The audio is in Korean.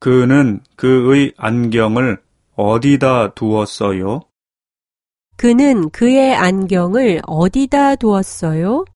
그는 그의 안경을 어디다 두었어요? 그는 그의 안경을 어디다 두었어요?